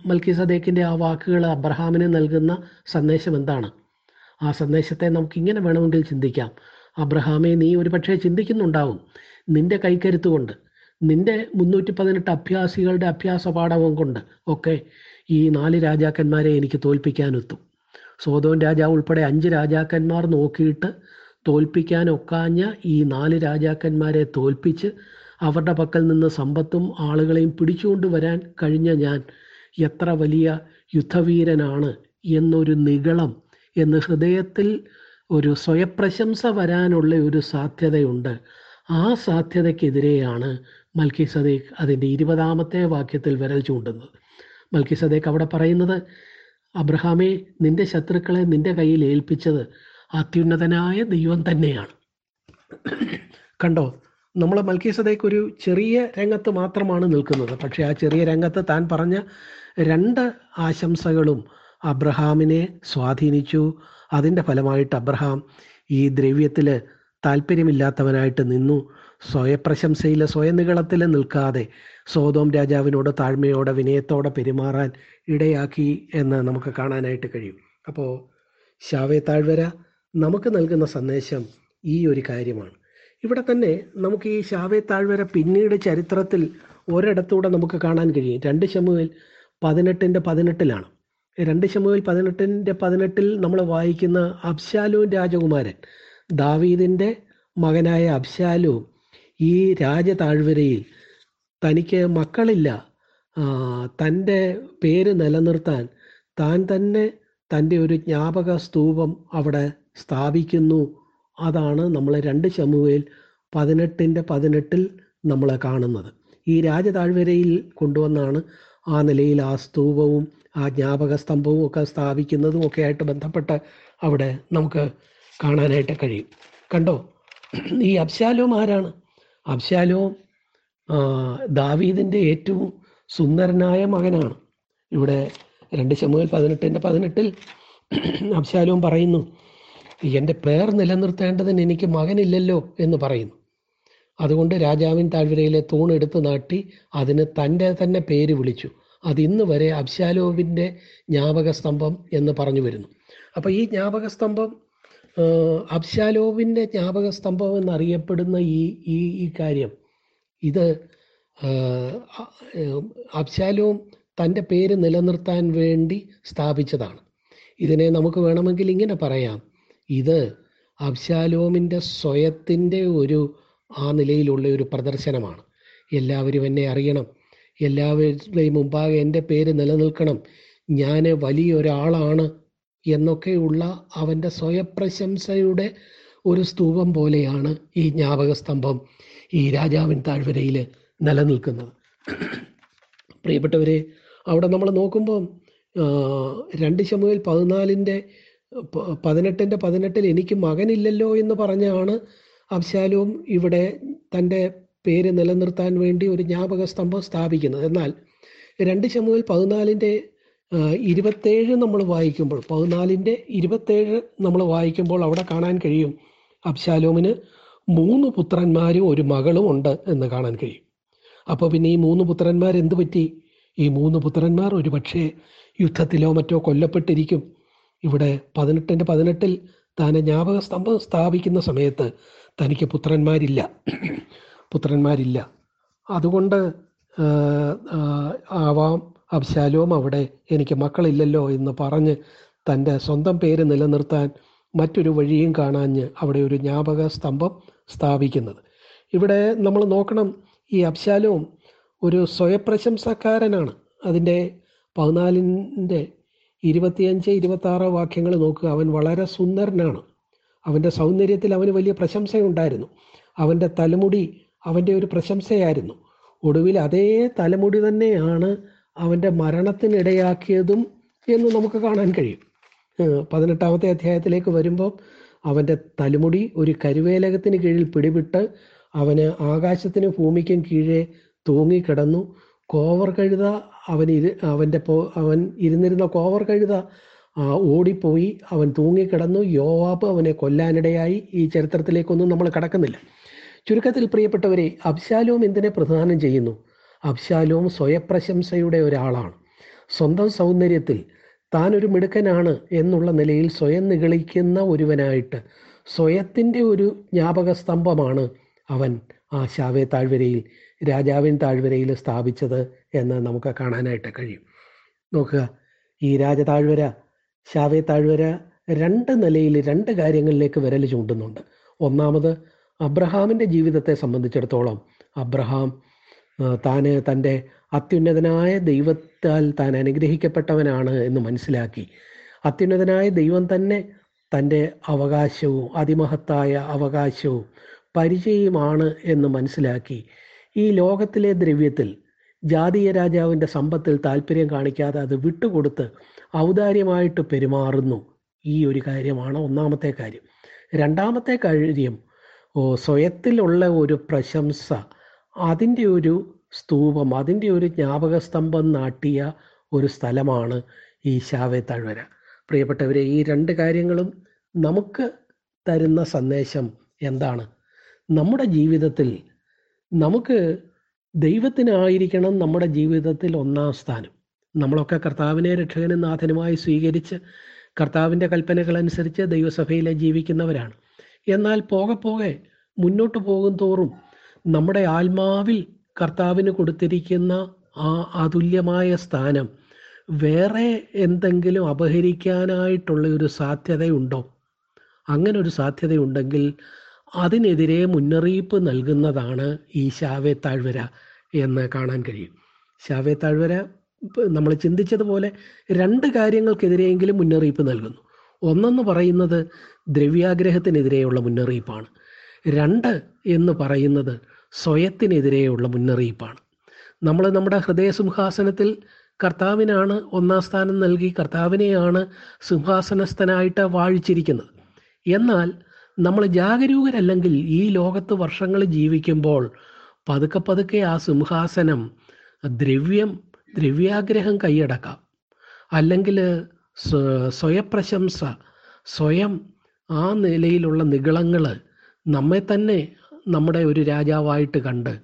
മൽക്കി സദേക്കിന്റെ ആ വാക്കുകൾ അബ്രഹാമിന് നൽകുന്ന സന്ദേശം എന്താണ്? ആ സന്ദേശത്തെ നമുക്ക് ഇങ്ങനെ വേണമെങ്കിൽ ചിന്തിക്കാം. അബ്രഹാമെ നീ ഒരുപക്ഷെ ചിന്തിക്കുന്നുണ്ടാവും. നിന്റെ കൈക്കരുത്ത് കൊണ്ട് നിന്റെ മുന്നൂറ്റി പതിനെട്ട് അഭ്യാസികളുടെ അഭ്യാസ പാഠവും കൊണ്ട് ഒക്കെ ഈ നാല് രാജാക്കന്മാരെ എനിക്ക് തോൽപ്പിക്കാനൊത്തും. സോതോൻ രാജാവ് ഉൾപ്പെടെ അഞ്ച് രാജാക്കന്മാർ നോക്കിയിട്ട് തോൽപ്പിക്കാൻ ഒക്കാഞ്ഞ ഈ നാല് രാജാക്കന്മാരെ തോൽപ്പിച്ച് അവരുടെ പക്കൽ നിന്ന് സമ്പത്തും ആളുകളെയും പിടിച്ചുകൊണ്ട് വരാൻ കഴിഞ്ഞ ഞാൻ എത്ര വലിയ യുദ്ധവീരനാണ് എന്നൊരു നിഗളം എന്ന് ഹൃദയത്തിൽ ഒരു സ്വയപ്രശംസ വരാനുള്ള ഒരു സാധ്യതയുണ്ട്. ആ സാധ്യതയ്ക്കെതിരെയാണ് മൽക്കി സദീഖ് അതിന്റെ ഇരുപതാമത്തെ വാക്യത്തിൽ വിരൽ ചൂണ്ടുന്നത്. മൽക്കി സദേഖ് അവിടെ പറയുന്നത് അബ്രഹാമെ നിന്റെ ശത്രുക്കളെ നിന്റെ കയ്യിൽ ഏൽപ്പിച്ചത് അത്യുന്നതനായ ദൈവം തന്നെയാണ്. കണ്ടോ നമ്മൾ മൽക്കി ഒരു ചെറിയ രംഗത്ത് മാത്രമാണ് നിൽക്കുന്നത്. പക്ഷേ ആ ചെറിയ രംഗത്ത് താൻ പറഞ്ഞ രണ്ട് ആശംസകളും അബ്രഹാമിനെ സ്വാധീനിച്ചു. അതിന്റെ ഫലമായിട്ട് അബ്രഹാം ഈ ദ്രവ്യത്തിൽ താല്പര്യമില്ലാത്തവനായിട്ട് നിന്നു. സ്വയപ്രശംസയിൽ സ്വയനികളത്തിൽ നിൽക്കാതെ സോതോം രാജാവിനോട് താഴ്മയോടെ വിനയത്തോടെ പെരുമാറാൻ ഇടയാക്കി എന്ന് നമുക്ക് കാണാനായിട്ട് കഴിയും. അപ്പോൾ ശാവേ താഴ്വര നമുക്ക് നൽകുന്ന സന്ദേശം ഈ ഒരു കാര്യമാണ്. ഇവിടെ തന്നെ നമുക്ക് ഈ ശാവേ താഴ്വര പിന്നീട് ചരിത്രത്തിൽ ഒരിടത്തൂടെ നമുക്ക് കാണാൻ കഴിയും. രണ്ട് ശമുവിൽ പതിനെട്ടിന്റെ പതിനെട്ടിലാണ്. രണ്ട് ശമുവിൽ പതിനെട്ടിന്റെ പതിനെട്ടിൽ നമ്മൾ വായിക്കുന്ന അബ്ശാലൂൻ രാജകുമാരൻ ദാവീദിന്റെ മകനായ അബ്ശാലു ഈ രാജതാഴ്വരയിൽ തനിക്ക് മക്കളില്ല. തന്റെ പേര് നിലനിർത്താൻ താൻ തന്നെ തന്റെ ഒരു ജ്ഞാപക സ്തൂപം അവിടെ സ്ഥാപിക്കുന്നു. അതാണ് നമ്മൾ രണ്ട് ചമുവയിൽ പതിനെട്ടിന്റെ പതിനെട്ടിൽ നമ്മൾ കാണുന്നത്. ഈ രാജതാഴ്വരയിൽ കൊണ്ടുവന്നാണ് ആ നിലയിൽ ആ സ്തൂപവും ആ ജ്ഞാപക സ്തംഭവും ഒക്കെ സ്ഥാപിക്കുന്നതും ഒക്കെ ആയിട്ട് ബന്ധപ്പെട്ട് അവിടെ നമുക്ക് കാണാനായിട്ട് കഴിയും. കണ്ടോ? ഈ അബ്ശാലോം ആരാണ് അബ്ശാലോം ദാവീദിന്റെ ഏറ്റവും സുന്ദരനായ മകനാണ്. ഇവിടെ രണ്ട് ശമുകൾ പതിനെട്ടിന്റെ പതിനെട്ടിൽ അബ്ശാലോം പറയുന്നു എന്റെ പേർ നിലനിർത്തേണ്ടതിന് എനിക്ക് മകനില്ലല്ലോ എന്ന് പറയുന്നു. അതുകൊണ്ട് രാജാവിൻ താഴ്വരയിലെ തൂണെടുത്ത് നാട്ടി അതിന് തന്റെ തന്നെ പേര് വിളിച്ചു. അത് ഇന്ന് വരെ അബ്ശാലോവിന്റെ ജ്ഞാപക സ്തംഭം എന്ന് പറഞ്ഞു വരുന്നു. അപ്പോൾ ഈ ജ്ഞാപക സ്തംഭം ആ, അബ്ശാലോവിന്റെ ജ്ഞാപക സ്തംഭം എന്നറിയപ്പെടുന്ന ഈ ഈ ഈ കാര്യം. ഇത് അബ്ശാലോം തന്റെ പേര് നിലനിർത്താൻ വേണ്ടി സ്ഥാപിച്ചതാണ്. ഇതിനെ നമുക്ക് വേണമെങ്കിൽ ഇങ്ങനെ പറയാം. ഇത് അബ്ശാലോമിന്റെ സ്വയത്തിന്റെ ഒരു ആ നിലയിലുള്ള ഒരു പ്രദർശനമാണ്. എല്ലാവരും എന്നെ അറിയണം. എല്ലാവരുടെയും മുമ്പാകെ എന്റെ പേര് നിലനിൽക്കണം. ഞാൻ വലിയൊരാളാണ്. എന്നൊക്കെയുള്ള അവന്റെ സ്വയപ്രശംസയുടെ ഒരു സ്തൂപം പോലെയാണ് ഈ ജ്ഞാപക സ്തംഭം ഈ രാജാവിൻ താഴ്വരയിൽ നിലനിൽക്കുന്നത്. പ്രിയപ്പെട്ടവരെ അവിടെ നമ്മൾ നോക്കുമ്പോൾ രണ്ട് ശമുവിൽ പതിനാലിന്റെ പതിനെട്ടിന്റെ പതിനെട്ടിൽ എനിക്ക് മകനില്ലല്ലോ എന്ന് പറഞ്ഞാണ് അബ്ശാലും ഇവിടെ തന്റെ പേര് നിലനിർത്താൻ വേണ്ടി ഒരു ജ്ഞാപക സ്തംഭം സ്ഥാപിക്കുന്നത്. എന്നാൽ രണ്ട് ശമുവിൽ പതിനാലിന്റെ ഇരുപത്തേഴ് നമ്മൾ വായിക്കുമ്പോൾ പതിനാലിന്റെ ഇരുപത്തേഴ് നമ്മൾ വായിക്കുമ്പോൾ അവിടെ കാണാൻ കഴിയും അബ്ശാലോമിന് മൂന്ന് പുത്രന്മാരും ഒരു മകളും ഉണ്ട് എന്ന് കാണാൻ കഴിയും. അപ്പോൾ പിന്നെ ഈ മൂന്ന് പുത്രന്മാർ എന്ത് പറ്റി? ഈ മൂന്ന് പുത്രന്മാർ ഒരു പക്ഷേ യുദ്ധത്തിലോ മറ്റോ കൊല്ലപ്പെട്ടിരിക്കും. ഇവിടെ പതിനെട്ടിന്റെ പതിനെട്ടിൽ താൻ ജ്ഞാപക സ്തംഭം സ്ഥാപിക്കുന്ന സമയത്ത് തനിക്ക് പുത്രന്മാരില്ല. പുത്രന്മാരില്ല. അതുകൊണ്ട് ആവാം അബ്ശാലോം അവിടെ എനിക്ക് മക്കളില്ലല്ലോ എന്ന് പറഞ്ഞ് തന്റെ സ്വന്തം പേര് നിലനിർത്താൻ മറ്റൊരു വഴിയും കാണാഞ്ഞ് അവിടെ ഒരു ജ്ഞാപക സ്തംഭം സ്ഥാപിക്കുന്നത്. ഇവിടെ നമ്മൾ നോക്കണം ഈ അബ്ശാലോം ഒരു സ്വയപ്രശംസക്കാരനാണ്. അതിന്റെ പതിനാലിന്റെ ഇരുപത്തിയഞ്ച് ഇരുപത്താറ് വാക്യങ്ങൾ നോക്കുക. അവൻ വളരെ സുന്ദരനാണ്. അവന്റെ സൗന്ദര്യത്തിൽ അവന് വലിയ പ്രശംസയുണ്ടായിരുന്നു. അവന്റെ തലമുടി അവന്റെ ഒരു പ്രശംസയായിരുന്നു. ഒടുവിൽ അതേ തലമുടി തന്നെയാണ് അവന്റെ മരണത്തിനിടയാക്കിയതും എന്ന് നമുക്ക് കാണാൻ കഴിയും. പതിനെട്ടാമത്തെ അധ്യായത്തിലേക്ക് വരുമ്പോൾ അവന്റെ തലമുടി ഒരു കരുവേലകത്തിന് കീഴിൽ പിടിവിട്ട് അവന് ആകാശത്തിന് ഭൂമിക്കും കീഴെ തൂങ്ങിക്കിടന്നു. കോവർ കഴുത അവൻ ഇരു അവന്റെ പോ അവൻ ഇരുന്നിരുന്ന കോവർ കഴുത ഓടിപ്പോയി. അവൻ തൂങ്ങിക്കിടന്നു. യോവാബ് അവനെ കൊല്ലാനിടയായി. ഈ ചരിത്രത്തിലേക്കൊന്നും നമ്മൾ കടക്കുന്നില്ല. ചുരുക്കത്തിൽ പ്രിയപ്പെട്ടവരെ അബ്ശാലോം എന്തിനെ പ്രധാനം ചെയ്യുന്നു? അബ്ശാലോം സ്വയപ്രശംസയുടെ ഒരാളാണ്. സ്വന്തം സൗന്ദര്യത്തിൽ താൻ ഒരു മിടുക്കനാണ് എന്നുള്ള നിലയിൽ സ്വയം നിഗളിക്കുന്ന ഒരുവനായിട്ട് സ്വയത്തിന്റെ ഒരു ജ്ഞാപക സ്തംഭമാണ് അവൻ ആ ശാവേ താഴ്വരയിൽ രാജാവിൻ താഴ്വരയിൽ സ്ഥാപിച്ചത് എന്ന് നമുക്ക് കാണാനായിട്ട് കഴിയും. നോക്കുക ഈ രാജതാഴ്വര ശാവേ താഴ്വര രണ്ട് നിലയിൽ രണ്ട് കാര്യങ്ങളിലേക്ക് വിരൽ ചൂണ്ടുന്നുണ്ട്. ഒന്നാമത് അബ്രഹാമിന്റെ ജീവിതത്തെ സംബന്ധിച്ചിടത്തോളം അബ്രഹാം താന് തന്റെ അത്യുന്നതനായ ദൈവത്താൽ താൻ അനുഗ്രഹിക്കപ്പെട്ടവനാണ് എന്ന് മനസ്സിലാക്കി. അത്യുന്നതനായ ദൈവം തന്നെ തന്റെ അവകാശവും അതിമഹത്തായ അവകാശവും പരിചയമാണ് എന്ന് മനസ്സിലാക്കി. ഈ ലോകത്തിലെ ദ്രവ്യത്തിൽ ജാതീയ രാജാവിന്റെ സമ്പത്തിൽ താല്പര്യം കാണിക്കാതെ അത് വിട്ടുകൊടുത്ത് ഔദാര്യമായിട്ട് പെരുമാറുന്നു. ഈ ഒരു കാര്യമാണ് ഒന്നാമത്തെ കാര്യം. രണ്ടാമത്തെ കാര്യം ഓ സ്വയത്തിലുള്ള ഒരു പ്രശംസ അതിന്റെ ഒരു സ്തൂപം അതിന്റെ ഒരു ജ്ഞാപക സ്തംഭം നാട്ടിയ ഒരു സ്ഥലമാണ് ഈ ശാവേ താഴ്വര. പ്രിയപ്പെട്ടവരെ ഈ രണ്ട് കാര്യങ്ങളും നമുക്ക് തരുന്ന സന്ദേശം എന്താണ്? നമ്മുടെ ജീവിതത്തിൽ നമുക്ക് ദൈവത്തിനായിരിക്കണം നമ്മുടെ ജീവിതത്തിൽ ഒന്നാം സ്ഥാനം. നമ്മളൊക്കെ കർത്താവിനെ രക്ഷകനും നാഥനുമായി സ്വീകരിച്ച് കർത്താവിന്റെ കൽപ്പനകൾ അനുസരിച്ച് ദൈവസഭയിലെ ജീവിക്കുന്നവരാണ്. എന്നാൽ പോകെ പോകെ മുന്നോട്ട് പോകും തോറും നമ്മുടെ ആത്മാവിൽ കർത്താവിന് കൊടുത്തിരിക്കുന്ന ആ അതുല്യമായ സ്ഥാനം വേറെ എന്തെങ്കിലും അപഹരിക്കാനായിട്ടുള്ള ഒരു സാധ്യതയുണ്ടോ? അങ്ങനെ ഒരു സാധ്യതയുണ്ടെങ്കിൽ അതിനെതിരെ മുന്നറിയിപ്പ് നൽകുന്നതാണ് ഈ ശാവേ താഴ്വര എന്ന് കാണാൻ കഴിയും. ശാവേ താഴ്വര നമ്മൾ ചിന്തിച്ചതുപോലെ രണ്ട് കാര്യങ്ങൾക്കെതിരെയെങ്കിലും മുന്നറിയിപ്പ് നൽകുന്നു. ഒന്നെന്ന് പറയുന്നത് ദ്രവ്യാഗ്രഹത്തിനെതിരെയുള്ള മുന്നറിയിപ്പാണ്. രണ്ട് എന്ന് പറയുന്നത് സ്വയത്തിനെതിരെയുള്ള മുന്നറിയിപ്പാണ്. നമ്മൾ നമ്മുടെ ഹൃദയ സിംഹാസനത്തിൽ കർത്താവിനാണ് ഒന്നാം സ്ഥാനം നൽകി കർത്താവിനെയാണ് സിംഹാസനസ്ഥനായിട്ട് വാഴിച്ചിരിക്കുന്നത്. എന്നാൽ നമ്മൾ ജാഗരൂകരല്ലെങ്കിൽ ഈ ലോകത്ത് വർഷങ്ങൾ ജീവിക്കുമ്പോൾ പതുക്കെ പതുക്കെ ആ സിംഹാസനം ദ്രവ്യം ദ്രവ്യാഗ്രഹം കൈയടക്കാം. അല്ലെങ്കിൽ സ്വയപ്രശംസ സ്വയം ആ നിലയിലുള്ള നികളങ്ങൾ നമ്മെ തന്നെ നമ്മുടെ ഒരു രാജാവായിട്ട് കണ്ട്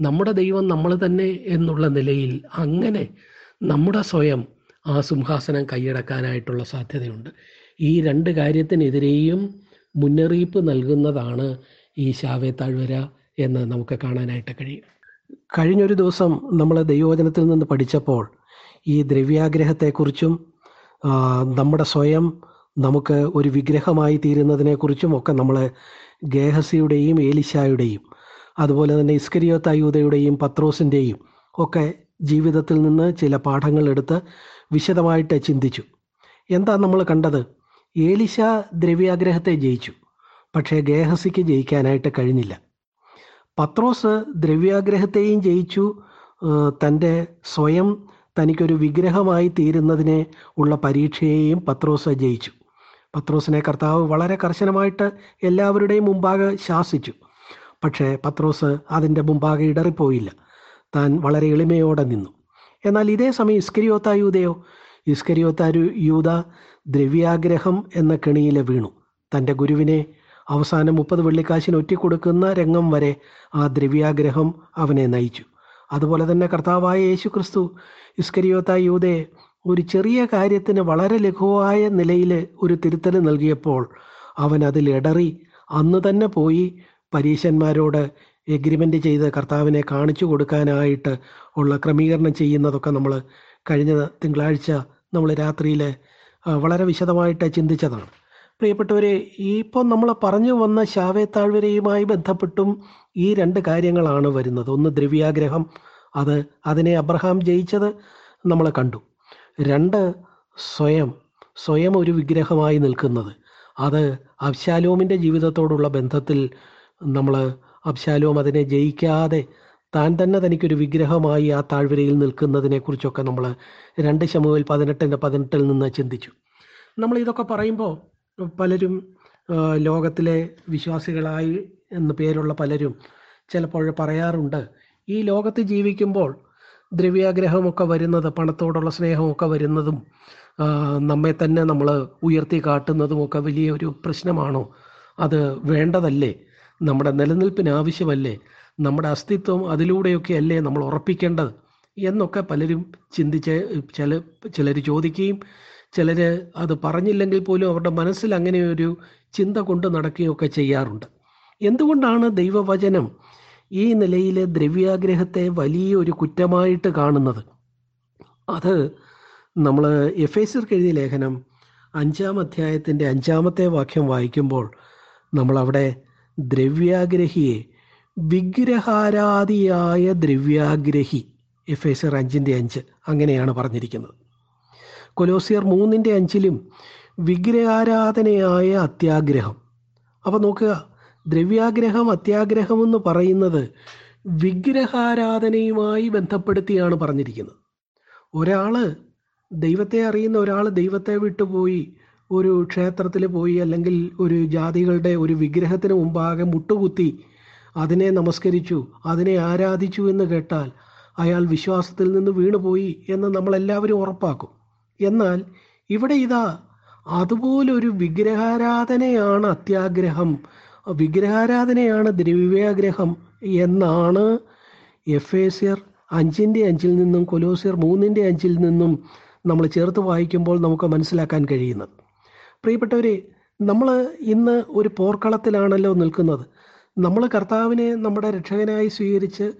നമ്മുടെ ദൈവം നമ്മൾ തന്നെ എന്നുള്ള നിലയിൽ അങ്ങനെ നമ്മുടെ സ്വയം ആ സിംഹാസനം കൈയടക്കാനായിട്ടുള്ള സാധ്യതയുണ്ട്. ഈ രണ്ട് കാര്യത്തിനെതിരെയും മുന്നറിയിപ്പ് നൽകുന്നതാണ് ഈ ശാവേ താഴ്വര എന്ന് നമുക്ക് കാണാനായിട്ട് കഴിയും. കഴിഞ്ഞൊരു ദിവസം നമ്മൾ ദൈവവചനത്തിൽ നിന്ന് പഠിച്ചപ്പോൾ ഈ ദ്രവ്യാഗ്രഹത്തെക്കുറിച്ചും നമ്മുടെ സ്വയം നമുക്ക് ഒരു വിഗ്രഹമായി തീരുന്നതിനെക്കുറിച്ചും ഒക്കെ നമ്മൾ ഗേഹസിയുടെയും ഏലിശായുടെയും അതുപോലെ തന്നെ ഇസ്കരിയോത്തായൂതയുടെയും പത്രോസിന്റെയും ഒക്കെ ജീവിതത്തിൽ നിന്ന് ചില പാഠങ്ങൾ എടുത്ത് വിശദമായിട്ട് ചിന്തിച്ചു. എന്താ നമ്മൾ കണ്ടത്? ഏലിശ ദ്രവ്യാഗ്രഹത്തെ ജയിച്ചു പക്ഷേ ഗേഹസിക്ക് ജയിക്കാനായിട്ട് കഴിഞ്ഞില്ല. പത്രോസ് ദ്രവ്യാഗ്രഹത്തെയും ജയിച്ചു തന്റെ സ്വയം തനിക്കൊരു വിഗ്രഹമായി തീരുന്നതിനെ ഉള്ള പരീക്ഷയെയും പത്രോസ് ജയിച്ചു. പത്രോസിനെ കർത്താവ് വളരെ കർശനമായിട്ട് എല്ലാവരുടെയും മുമ്പാകെ ശാസിച്ചു. പക്ഷേ പത്രോസ് അതിന്റെ മുമ്പാകെ ഇടറിപ്പോയില്ല. താൻ വളരെ എളിമയോടെ നിന്നു. എന്നാൽ ഇതേ സമയം ഇസ്കരിയോത്ത യൂതയോ ഇസ്കരിയോത്ത യൂത ദ്രവ്യാഗ്രഹം എന്ന കെണിയിലെ വീണു. തന്റെ ഗുരുവിനെ അവസാനം മുപ്പത് വെള്ളിക്കാശിന് ഒറ്റിക്കൊടുക്കുന്ന രംഗം വരെ ആ ദ്രവ്യാഗ്രഹം അവനെ നയിച്ചു. അതുപോലെ തന്നെ കർത്താവായ യേശു ക്രിസ്തു ഇസ്കരിയോത്ത യൂതയെ ഒരു ചെറിയ കാര്യത്തിന് വളരെ ലഘുവായ നിലയിൽ ഒരു തിരുത്തൽ നൽകിയപ്പോൾ അവൻ അതിൽ ഇടറി അന്ന് തന്നെ പോയി പരീശന്മാരോട് എഗ്രിമെന്റ് ചെയ്ത് കർത്താവിനെ കാണിച്ചു കൊടുക്കാനായിട്ട് ഉള്ള ക്രമീകരണം ചെയ്യുന്നതൊക്കെ നമ്മൾ കഴിഞ്ഞ തിങ്കളാഴ്ച നമ്മൾ രാത്രിയിൽ വളരെ വിശദമായിട്ട് ചിന്തിച്ചതാണ്. പ്രിയപ്പെട്ടവരെ ഇപ്പോൾ നമ്മൾ പറഞ്ഞു വന്ന ശാവേ താഴ്വരയുമായി ബന്ധപ്പെട്ടും ഈ രണ്ട് കാര്യങ്ങളാണ് വരുന്നത്. ഒന്ന് ദ്രവ്യാഗ്രഹം അത് അതിനെ അബ്രഹാം ജയിച്ചത് നമ്മൾ കണ്ടു. രണ്ട് സ്വയം സ്വയം ഒരു വിഗ്രഹമായി നിൽക്കുന്നത്. അത് അബ്ശാലോമിന്റെ ജീവിതത്തോടുള്ള ബന്ധത്തിൽ നമ്മൾ അബ്ശാലോം അതിനെ ജയിക്കാതെ താൻ തന്നെ തനിക്കൊരു വിഗ്രഹമായി ആ താഴ്വരയിൽ നിൽക്കുന്നതിനെ കുറിച്ചൊക്കെ നമ്മൾ രണ്ട് ശമുവിൽ പതിനെട്ടിന്റെ പതിനെട്ടിൽ നിന്ന് ചിന്തിച്ചു. നമ്മൾ ഇതൊക്കെ പറയുമ്പോൾ പലരും ലോകത്തിലെ വിശ്വാസികളായി എന്ന് പേരുള്ള പലരും ചിലപ്പോൾ പറയാറുണ്ട് ഈ ലോകത്ത് ജീവിക്കുമ്പോൾ ദ്രവ്യാഗ്രഹമൊക്കെ വരുന്നത് പണത്തോടുള്ള സ്നേഹമൊക്കെ വരുന്നതും നമ്മെ തന്നെ നമ്മൾ ഉയർത്തി കാട്ടുന്നതും ഒക്കെ വലിയൊരു പ്രശ്നമാണോ? അത് വേണ്ടതല്ലേ? നമ്മുടെ നിലനിൽപ്പിന് ആവശ്യമല്ലേ? നമ്മുടെ അസ്തിത്വം അതിലൂടെയൊക്കെ അല്ലേ നമ്മൾ ഉറപ്പിക്കേണ്ടത്? എന്നൊക്കെ പലരും ചിന്തിച്ച് ചില ചിലർ ചോദിക്കുകയും ചിലർ അത് പറഞ്ഞില്ലെങ്കിൽ പോലും അവരുടെ മനസ്സിൽ അങ്ങനെ ഒരു ചിന്ത കൊണ്ട് നടക്കുകയൊക്കെ ചെയ്യാറുണ്ട്. എന്തുകൊണ്ടാണ് ദൈവവചനം ഈ നിലയിൽ ദ്രവ്യാഗ്രഹത്തെ വലിയൊരു കുറ്റമായിട്ട് കാണുന്നത്. അത് നമ്മൾ എഫ് എസിർക്ക് എഴുതിയ ലേഖനം അഞ്ചാം അധ്യായത്തിന്റെ അഞ്ചാമത്തെ വാക്യം വായിക്കുമ്പോൾ നമ്മളവിടെ ദ്രവ്യാഗ്രഹിയെ വിഗ്രഹാരാധിയായ ദ്രവ്യാഗ്രഹി എഫ് എസ് അഞ്ചിന്റെ അഞ്ച് അങ്ങനെയാണ് പറഞ്ഞിരിക്കുന്നത്. കൊലോസിയർ മൂന്നിന്റെ അഞ്ചിലും വിഗ്രഹാരാധനയായ അത്യാഗ്രഹം. അപ്പോൾ നോക്കുക ദ്രവ്യാഗ്രഹം അത്യാഗ്രഹം എന്ന് പറയുന്നത് വിഗ്രഹാരാധനയുമായി ബന്ധപ്പെടുത്തിയാണ് പറഞ്ഞിരിക്കുന്നത്. ഒരാൾ ദൈവത്തെ അറിയുന്ന ഒരാൾ ദൈവത്തെ വിട്ടുപോയി ഒരു ക്ഷേത്രത്തിൽ പോയി അല്ലെങ്കിൽ ഒരു ജാതികളുടെ ഒരു വിഗ്രഹത്തിന് മുമ്പാകെ മുട്ടുകുത്തി അതിനെ നമസ്കരിച്ചു അതിനെ ആരാധിച്ചു എന്ന് കേട്ടാൽ അയാൾ വിശ്വാസത്തിൽ നിന്ന് വീണുപോയി എന്ന് നമ്മളെല്ലാവരും ഉറപ്പാക്കും. എന്നാൽ ഇവിടെ ഇതാ അതുപോലൊരു വിഗ്രഹാരാധനയാണ് അത്യാഗ്രഹം വിഗ്രഹാരാധനയാണ് ദ്രവ്യാഗ്രഹം എന്നാണ് എഫ് എ സിയർ അഞ്ചിന്റെ അഞ്ചിൽ നിന്നും കൊലോസിയർ മൂന്നിന്റെ അഞ്ചിൽ നിന്നും നമ്മൾ ചേർത്ത് വായിക്കുമ്പോൾ നമുക്ക് മനസ്സിലാക്കാൻ കഴിയുന്നത്. പ്രിയപ്പെട്ടവരെ നമ്മൾ ഇന്ന് ഒരു പോർക്കളത്തിലാണല്ലോ നിൽക്കുന്നത്. നമ്മൾ കർത്താവിനെ നമ്മുടെ രക്ഷകനായി സ്വീകരിച്ച്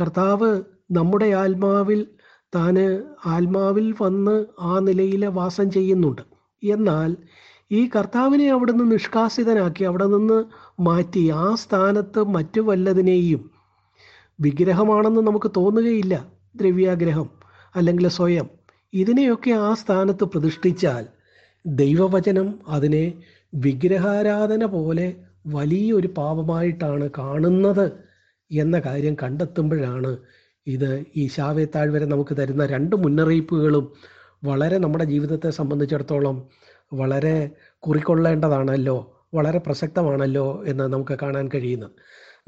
കർത്താവ് നമ്മുടെ ആത്മാവിൽ താന് ആത്മാവിൽ വന്ന് ആ നിലയിൽ വാസം ചെയ്യുന്നുണ്ട്. എന്നാൽ ഈ കർത്താവിനെ അവിടെ നിന്ന് നിഷ്കാസിതനാക്കി അവിടെ നിന്ന് മാറ്റി. ആ സ്ഥാനത്ത് മറ്റു വല്ലതിനെയും വിഗ്രഹമാണെന്ന് നമുക്ക് തോന്നുകയില്ല. ദ്രവ്യാഗ്രഹം അല്ലെങ്കിൽ സ്വയം. ഇതിനെയൊക്കെ ആ സ്ഥാനത്ത് പ്രതിഷ്ഠിച്ചാൽ ദൈവവചനം അതിനെ വിഗ്രഹാരാധന പോലെ വലിയൊരു പാപമായിട്ടാണ് കാണുന്നത് എന്ന കാര്യം കണ്ടെത്തുമ്പോഴാണ് ഇത് ഈ ശാവേ വരെ നമുക്ക് തരുന്ന രണ്ട് മുന്നറിയിപ്പുകളും വളരെ നമ്മുടെ ജീവിതത്തെ സംബന്ധിച്ചിടത്തോളം വളരെ കുറിക്കൊള്ളേണ്ടതാണല്ലോ വളരെ പ്രസക്തമാണല്ലോ എന്ന് നമുക്ക് കാണാൻ കഴിയുന്നത്.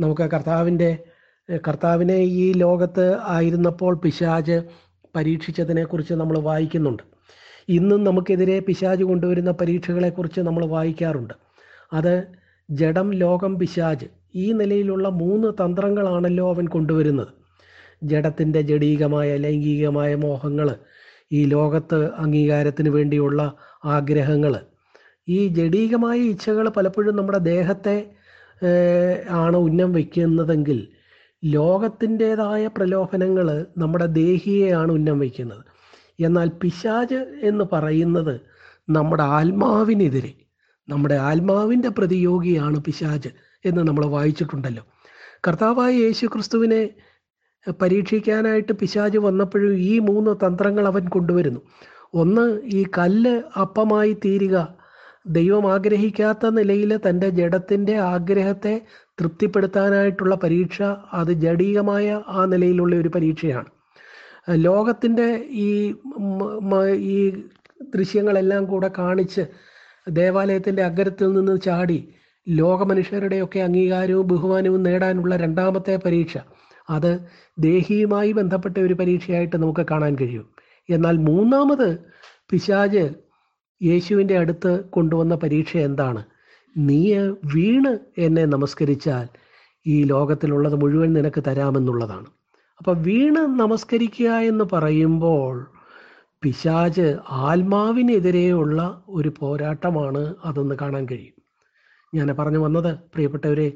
നമുക്ക് കർത്താവിന്റെ കർത്താവിനെ ഈ ലോകത്ത് ആയിരുന്നപ്പോൾ പിശാജ് പരീക്ഷിച്ചതിനെക്കുറിച്ച് നമ്മൾ വായിക്കുന്നുണ്ട്. ഇന്നും നമുക്കെതിരെ പിശാജ് കൊണ്ടുവരുന്ന പരീക്ഷകളെക്കുറിച്ച് നമ്മൾ വായിക്കാറുണ്ട്. അത് ജഡം ലോകം പിശാജ് ഈ നിലയിലുള്ള മൂന്ന് തന്ത്രങ്ങളാണല്ലോ അവൻ കൊണ്ടുവരുന്നത്. ജഡത്തിന്റെ ജഡീകമായ ലൈംഗികമായ മോഹങ്ങൾ ഈ ലോകത്ത് അംഗീകാരത്തിന് വേണ്ടിയുള്ള ആഗ്രഹങ്ങൾ ഈ ജഡീകമായ ഇച്ഛകൾ പലപ്പോഴും നമ്മുടെ ദേഹത്തെ ആണ് ഉന്നം വയ്ക്കുന്നതെങ്കിൽ ലോകത്തിന്റെതായ പ്രലോഭനങ്ങൾ നമ്മുടെ ദേഹിയെയാണ് ഉന്നം വയ്ക്കുന്നത്. എന്നാൽ പിശാജ് എന്ന് പറയുന്നത് നമ്മുടെ ആത്മാവിനെതിരെ നമ്മുടെ ആത്മാവിന്റെ പ്രതിയോഗിയാണ് പിശാജ് എന്ന് നമ്മൾ വായിച്ചിട്ടുണ്ടല്ലോ. കർത്താവായ യേശു ക്രിസ്തുവിനെ പരീക്ഷിക്കാനായിട്ട് പിശാജ് വന്നപ്പോഴും ഈ മൂന്ന് തന്ത്രങ്ങൾ അവൻ കൊണ്ടുവരുന്നു. ഒന്ന് ഈ കല്ല് അപ്പമായി തീരുക. ദൈവം ആഗ്രഹിക്കാത്ത നിലയിൽ തന്റെ ജഡത്തിന്റെ ആഗ്രഹത്തെ തൃപ്തിപ്പെടുത്താനായിട്ടുള്ള പരീക്ഷ അത് ജഡീകമായ ആ നിലയിലുള്ള ഒരു പരീക്ഷയാണ്. ലോകത്തിന്റെ ഈ ഈ ദൃശ്യങ്ങളെല്ലാം കൂടെ കാണിച്ച് ദേവാലയത്തിന്റെ അഗ്രത്തിൽ നിന്ന് ചാടി ലോകമനുഷ്യരുടെയൊക്കെ അംഗീകാരവും ബഹുമാനവും നേടാനുള്ള രണ്ടാമത്തെ പരീക്ഷ. അത് ദേഹിയുമായി ബന്ധപ്പെട്ട ഒരു പരീക്ഷയായിട്ട് നമുക്ക് കാണാൻ കഴിയും. എന്നാൽ മൂന്നാമത് പിശാജ് യേശുവിന്റെ അടുത്ത് കൊണ്ടുവന്ന പരീക്ഷ എന്താണ്? നീ വീണ് എന്നെ നമസ്കരിച്ചാൽ ഈ ലോകത്തിലുള്ളത് മുഴുവൻ നിനക്ക് തരാമെന്നുള്ളതാണ്. അപ്പം വീണ് നമസ്കരിക്കുക എന്ന് പറയുമ്പോൾ പിശാജ് ആത്മാവിനെതിരെയുള്ള ഒരു പോരാട്ടമാണ് അതെന്ന് കാണാൻ കഴിയും. ഞാൻ പറഞ്ഞു വന്നത് പ്രിയപ്പെട്ടവരെ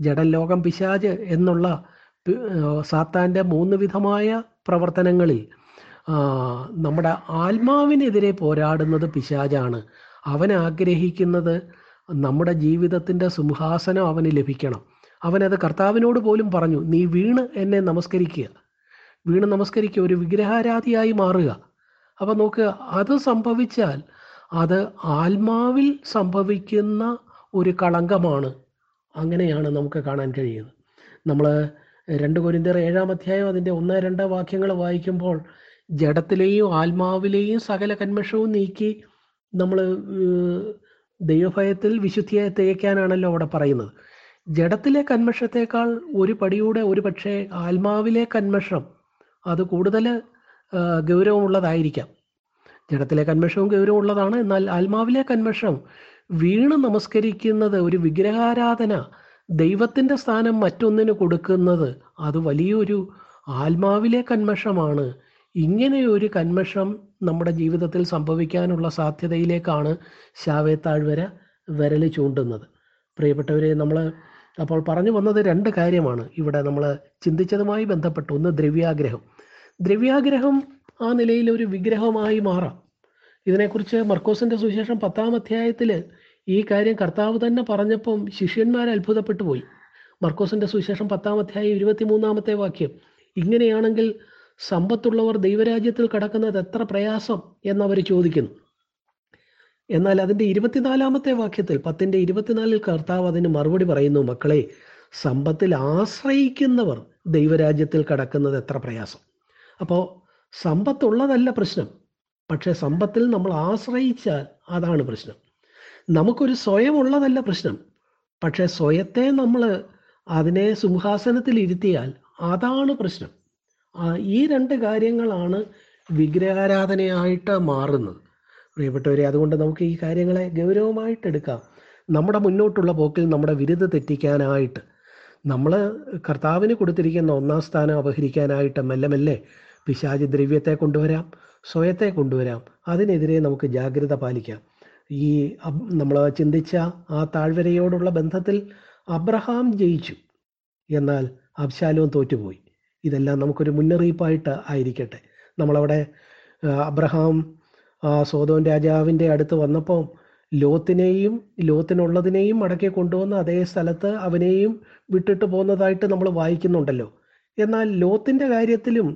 ജഡൽ ലോകം പിശാജ് എന്നുള്ള സാത്താന്റെ മൂന്ന് വിധമായ പ്രവർത്തനങ്ങളിൽ നമ്മുടെ ആത്മാവിനെതിരെ പോരാടുന്നത് പിശാജാണ് അവൻ ആഗ്രഹിക്കുന്നത് നമ്മുടെ ജീവിതത്തിന്റെ സിംഹാസനം അവന് ലഭിക്കണം. അവനത് കർത്താവിനോട് പോലും പറഞ്ഞു നീ വീണ് എന്നെ നമസ്കരിക്കുക. വീണ് നമസ്കരിക്കുക ഒരു വിഗ്രഹാരാധിയായി മാറുക. അപ്പം നോക്കുക അത് സംഭവിച്ചാൽ അത് ആത്മാവിൽ സംഭവിക്കുന്ന ഒരു കളങ്കമാണ്. അങ്ങനെയാണ് നമുക്ക് കാണാൻ കഴിയുന്നത്. നമ്മൾ രണ്ട് കുരിന്തർ ഏഴാം അധ്യായം അതിന്റെ ഒന്ന് രണ്ട് വാക്യങ്ങൾ വായിക്കുമ്പോൾ ജഡത്തിലെയും ആത്മാവിലെയും സകല കന്മഷവും നീക്കി നമ്മൾ ദൈവഭയത്തിൽ വിശുദ്ധിയെ തേക്കാനാണല്ലോ അവിടെ പറയുന്നത്. ജഡത്തിലെ കന്മഷത്തേക്കാൾ ഒരു പടിയൂടെ ഒരു പക്ഷേ ആത്മാവിലെ കന്മഷം അത് കൂടുതൽ ഗൗരവമുള്ളതായിരിക്കാം. ജഡത്തിലെ കന്മഷവും ഗൗരവമുള്ളതാണ്. എന്നാൽ ആത്മാവിലെ കന്മഷം വീണ് നമസ്കരിക്കുന്നത് ഒരു വിഗ്രഹാരാധന ദൈവത്തിന്റെ സ്ഥാനം മറ്റൊന്നിന് കൊടുക്കുന്നത് അത് വലിയൊരു ആത്മാവിലെ കന്മഷമാണ്. ഇങ്ങനെ ഒരു കന്മഷം നമ്മുടെ ജീവിതത്തിൽ സംഭവിക്കാനുള്ള സാധ്യതയിലേക്കാണ് ശാവേ താഴ്വര വിരൽ ചൂണ്ടുന്നത്. പ്രിയപ്പെട്ടവരെ നമ്മൾ അപ്പോൾ പറഞ്ഞു വന്നത് രണ്ട് കാര്യമാണ്. ഇവിടെ നമ്മൾ ചിന്തിച്ചതുമായി ബന്ധപ്പെട്ട് ഒന്ന് ദ്രവ്യാഗ്രഹം. ദ്രവ്യാഗ്രഹം ആ നിലയിൽ ഒരു വിഗ്രഹമായി മാറാം. ഇതിനെക്കുറിച്ച് മർക്കോസിന്റെ സുവിശേഷം പത്താം അധ്യായത്തിൽ ഈ കാര്യം കർത്താവ് തന്നെ പറഞ്ഞപ്പം ശിഷ്യന്മാർ അത്ഭുതപ്പെട്ടു പോയി. മർക്കോസിന്റെ സുവിശേഷം പത്താം അധ്യായം ഇരുപത്തിമൂന്നാമത്തെ വാക്യം ഇങ്ങനെയാണെങ്കിൽ സമ്പത്തുള്ളവർ ദൈവരാജ്യത്തിൽ കടക്കുന്നത് എത്ര പ്രയാസം എന്നവർ ചോദിക്കുന്നു. എന്നാൽ അതിന്റെ ഇരുപത്തിനാലാമത്തെ വാക്യത്തിൽ പത്തിന്റെ ഇരുപത്തിനാലിൽ കർത്താവ് അതിന് മറുപടി പറയുന്നു മക്കളെ സമ്പത്തിൽ ആശ്രയിക്കുന്നവർ ദൈവരാജ്യത്തിൽ കടക്കുന്നത് എത്ര പ്രയാസം. അപ്പോൾ സമ്പത്തുള്ളതല്ല പ്രശ്നം പക്ഷേ സമ്പത്തിൽ നമ്മൾ ആശ്രയിച്ചാൽ അതാണ് പ്രശ്നം. നമുക്കൊരു സ്വയം ഉള്ളതല്ല പ്രശ്നം പക്ഷേ സ്വയത്തെ നമ്മൾ അതിനെ സിംഹാസനത്തിൽ ഇരുത്തിയാൽ അതാണ് പ്രശ്നം. ഈ രണ്ട് കാര്യങ്ങളാണ് വിഗ്രഹാരാധനയായിട്ട് മാറുന്നത്. പ്രിയപ്പെട്ടവരെ അതുകൊണ്ട് നമുക്ക് ഈ കാര്യങ്ങളെ ഗൗരവമായിട്ട് എടുക്കാം. നമ്മുടെ മുന്നോട്ടുള്ള പോക്കിൽ നമ്മുടെ വിരുദ്ധ തെറ്റിക്കാനായിട്ട് നമ്മൾ കർത്താവിന് കൊടുത്തിരിക്കുന്ന ഒന്നാം സ്ഥാനം അപഹരിക്കാനായിട്ട് മെല്ലെ മെല്ലെ പിശാചി ദ്രവ്യത്തെ കൊണ്ടുവരാം സ്വയത്തെ കൊണ്ടുവരാം. അതിനെതിരെ നമുക്ക് ജാഗ്രത പാലിക്കാം. ഈ നമ്മൾ ചിന്തിച്ച ആ താഴ്വരയോടുള്ള ബന്ധത്തിൽ അബ്രഹാം ജയിച്ചു. എന്നാൽ അബ്ശാലോം തോറ്റുപോയി. ഇതെല്ലാം നമുക്കൊരു മുന്നറിയിപ്പായിട്ട് ആയിരിക്കട്ടെ. നമ്മളവിടെ അബ്രഹാം സോതോൻ രാജാവിന്റെ അടുത്ത് വന്നപ്പോൾ ലോത്തിനെയും ലോത്തിനുള്ളതിനെയും മടക്കി കൊണ്ടുവന്ന് അതേ സ്ഥലത്ത് അവനെയും വിട്ടിട്ട് പോകുന്നതായിട്ട് നമ്മൾ വായിക്കുന്നുണ്ടല്ലോ. എന്നാൽ ലോത്തിന്റെ കാര്യത്തിലും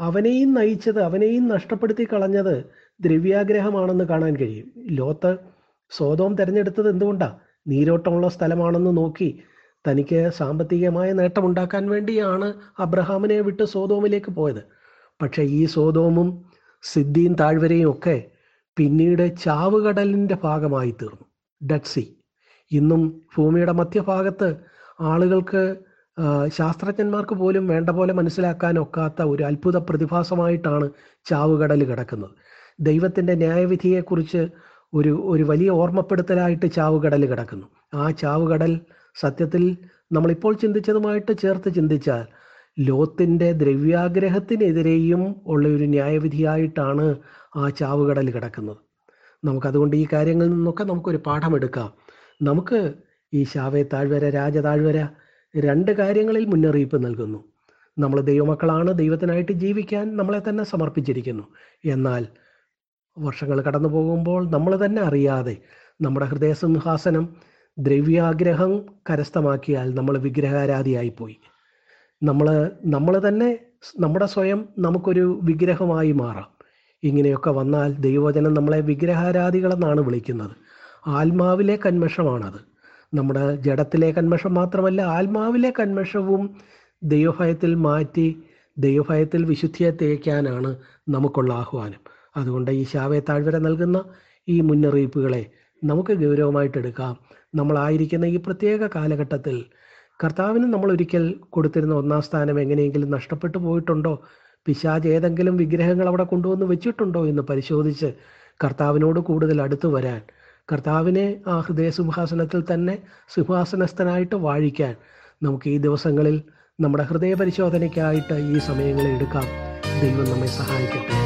അവനെയും നയിച്ചത് അവനെയും നഷ്ടപ്പെടുത്തി കളഞ്ഞത് ദ്രവ്യാഗ്രഹമാണെന്ന് കാണാൻ കഴിയും. ലോത്ത് സ്വതവും തിരഞ്ഞെടുത്തത് എന്തുകൊണ്ടാണ് നീരോട്ടമുള്ള സ്ഥലമാണെന്ന് നോക്കി തനിക്ക് സാമ്പത്തികമായ നേട്ടമുണ്ടാക്കാൻ വേണ്ടിയാണ് അബ്രഹാമിനെ വിട്ട് സോതോമിലേക്ക് പോയത്. പക്ഷേ ഈ സോതോമും സിദ്ധിയും താഴ്വരയും ഒക്കെ പിന്നീട് ചാവുകടലിന്റെ ഭാഗമായി തീർന്നു. ഡെഡ് ഇന്നും ഭൂമിയുടെ മധ്യഭാഗത്ത് ആളുകൾക്ക് ശാസ്ത്രജ്ഞന്മാർക്ക് പോലും വേണ്ട പോലെ മനസ്സിലാക്കാനൊക്കാത്ത ഒരു അത്ഭുത പ്രതിഭാസമായിട്ടാണ് ചാവുകടൽ കിടക്കുന്നത്. ദൈവത്തിന്റെ ന്യായവിധിയെക്കുറിച്ച് ഒരു ഒരു വലിയ ഓർമ്മപ്പെടുത്തലായിട്ട് ചാവുകടൽ കിടക്കുന്നു. ആ ചാവുകടൽ സത്യത്തിൽ നമ്മളിപ്പോൾ ചിന്തിച്ചതുമായിട്ട് ചേർത്ത് ചിന്തിച്ചാൽ ലോത്തിന്റെ ദ്രവ്യാഗ്രഹത്തിനെതിരെയും ഉള്ള ഒരു ന്യായവിധിയായിട്ടാണ് ആ ചാവുകടൽ കിടക്കുന്നത്. നമുക്കതുകൊണ്ട് ഈ കാര്യങ്ങളിൽ നിന്നൊക്കെ നമുക്കൊരു പാഠമെടുക്കാം നമുക്ക് ഈ ശാവേ താഴ്വര രാജ താഴ്വര രണ്ട് കാര്യങ്ങളിൽ മുന്നറിയിപ്പ് നൽകുന്നു. നമ്മൾ ദൈവമക്കളാണ് ദൈവത്തിനായിട്ട് ജീവിക്കാൻ നമ്മളെ തന്നെ സമർപ്പിച്ചിരിക്കുന്നു. എന്നാൽ വർഷങ്ങൾ കടന്നു പോകുമ്പോൾ നമ്മൾ തന്നെ അറിയാതെ നമ്മുടെ ഹൃദയസിംഹാസനം ദ്രവ്യാഗ്രഹം കരസ്ഥമാക്കിയാൽ നമ്മൾ വിഗ്രഹാരാധിയായി പോയി നമ്മൾ നമ്മൾ തന്നെ നമ്മുടെ സ്വയം നമുക്കൊരു വിഗ്രഹമായി മാറാം. ഇങ്ങനെയൊക്കെ വന്നാൽ ദൈവജനം നമ്മളെ വിഗ്രഹാരാധികളെന്നാണ് വിളിക്കുന്നത്. ആത്മാവിലെ കന്മഷമാണത്. നമ്മുടെ ജഡത്തിലെ കന്മഷം മാത്രമല്ല ആത്മാവിലെ കന്മഷവും ദൈവഭയത്തിൽ മാറ്റി ദൈവഭയത്തിൽ വിശുദ്ധിയെ തേക്കാനാണ് നമുക്കുള്ള ആഹ്വാനം. അതുകൊണ്ട് ഈ ശാവേ താഴ്വര നൽകുന്ന ഈ മുന്നറിയിപ്പുകളെ നമുക്ക് ഗൗരവമായിട്ട് എടുക്കാം നമ്മളായിരിക്കുന്ന ഈ പ്രത്യേക കാലഘട്ടത്തിൽ കർത്താവിന് നമ്മൾ ഒരിക്കൽ കൊടുത്തിരുന്ന ഒന്നാം സ്ഥാനം എങ്ങനെയെങ്കിലും നഷ്ടപ്പെട്ടു പോയിട്ടുണ്ടോ? പിശാജ് ഏതെങ്കിലും വിഗ്രഹങ്ങൾ അവിടെ കൊണ്ടുവന്ന് വെച്ചിട്ടുണ്ടോ എന്ന് പരിശോധിച്ച് കർത്താവിനോട് കൂടുതൽ അടുത്തു വരാൻ കർത്താവിനെ ആ ഹൃദയ സിംഹാസനത്തിൽ തന്നെ സിംഹാസനസ്ഥനായിട്ട് വാഴിക്കാൻ നമുക്ക് ഈ ദിവസങ്ങളിൽ നമ്മുടെ ഹൃദയ പരിശോധനയ്ക്കായിട്ട് ഈ സമയങ്ങളെ എടുക്കാം. ദൈവം നമ്മെ സഹായിക്കട്ടെ.